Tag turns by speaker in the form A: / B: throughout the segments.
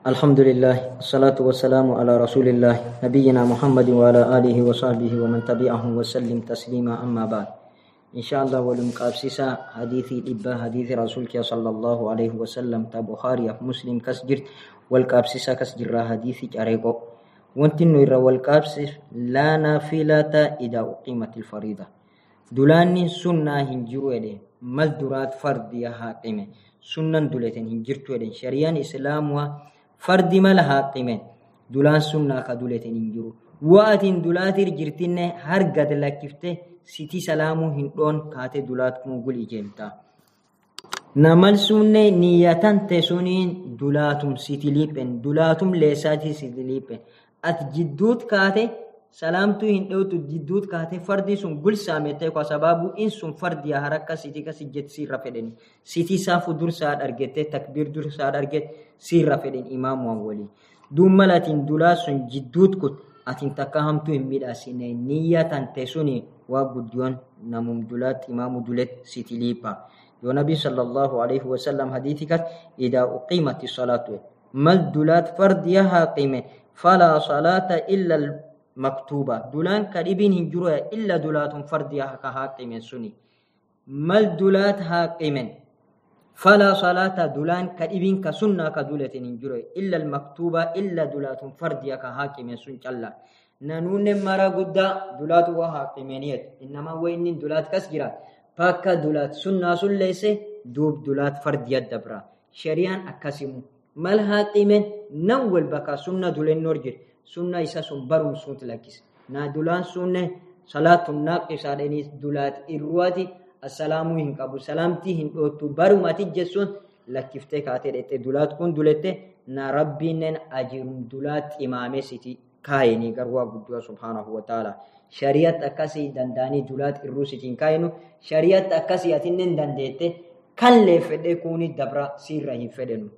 A: الحمد لله الصلاة والسلام على رسول الله نبينا محمد وعلى آله وصحبه ومن تبعه وسلم تسليما أما بعد إن شاء الله ولم قابسيسا حديثي إبا حديث رسولك صلى الله عليه وسلم تبخاري مسلم كسجر والقابسيسا كسجر حديثي جاريقو وانتن نير والقابسيس لا نافلة إذا أقيمت الفريضة دولاني سنة هنجروا مال درات فرد سنة دولتين هنجرتوا شريان إسلامها fardi mala haaqimen dulaan sunnaa ka duletin hin jiru wa'atin dulaatir jirtinne har gad lakkifte siti salaamuu hin dhoon kaate dulaat kun gul ijeemta namal sunne niyatan tesuniin dulaatum siti liiphen dulaatum leesaati siti liiphen at jidduut kaate salaamtuu hin dhewtu jidduut kaate fardi sun gul saamettee kwa sababu in sun fardiya harakka siti kas ijjet sirra fedheni siti saafu dursaa dhargette takbiir dursaa dhargette sirra fedhen imaamuwan walii duub mal atin dulaa sun jidduut kut atin takka hamtuu hin midhaasine niyya tante suni waa guddiyoon namum dulaat imaamu dulet siti liipha yoo nabi sallallahu alaihi wasallam hadithi kas idaa uqimati salaatu mal dulaat fardiya haaqime falaa salaata illa مكتوبة. دولان كريبين هنجروا إلا دولات فردية كهاقمين سني مال دولات هاقمين فلا صلاة دولان كريبين كسنة كدولة هنجروا إلا المكتوبة إلا دولات فردية كهاقمين سن جلا. نانون مرا قد دولات وهاقمينيت إنما وين دولات كسجرات باكا دولات سنة سلسة دوب دولات فردية دبرا. شريان أكاسمو مال هاقمين نول بكا سنة دولين نورجر sunna isa sun barumsuuti lakkise naa dulaan sunne salaatun naaqisaadhenis dulaat irruwati assalaamuu hin qabu salaamtii hin dhoottu barumati jechuun lakkiftee kaatee dhette dulaat kun dulette na rabbiinnen ajirum dulaat imaamee siti kaayanii garwaa guddaa subhaanahu wa ta'ala shari'at akkasii danda'anii dulaat irruu sitiin kaayinu shari'at akkasii atinnen dandeette kan leeffedhee kuni dabra sirra hin fedhenu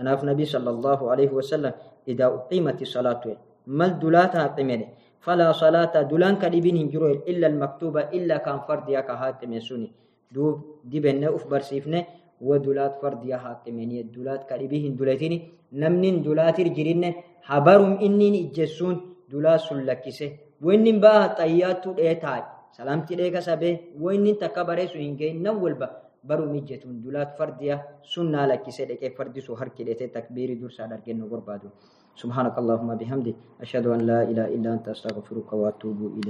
A: كناف نبي صلى الله عليه وسلم إذا أقيمت الصلاة مال دولاتها قمنة فلا صلاة دولان كدبين هنجروه إلا المكتوبة إلا كان فرديا كهات ميسوني دوب دبنة أفبر سيفنة ودولات فرديا هات ميني الدولات كدبين هندولاتيني نمنين دولاتي رجرين حبرهم إنين إجسون دولات سلكيسه وإن باها طياتو إيتاي. سلامتي ليكا سبه. وإن تكبريسو هنجين. نول با. Barum ijjetun dulaat fardiya sunnaa lakkise dhaqee fardi sun harki dheete takbiiri dursaa dhargennu barbaadu سبحانك اللهم بحمدك أشهد أن لا إله إلا أنت أستغفرك وأتوب إليك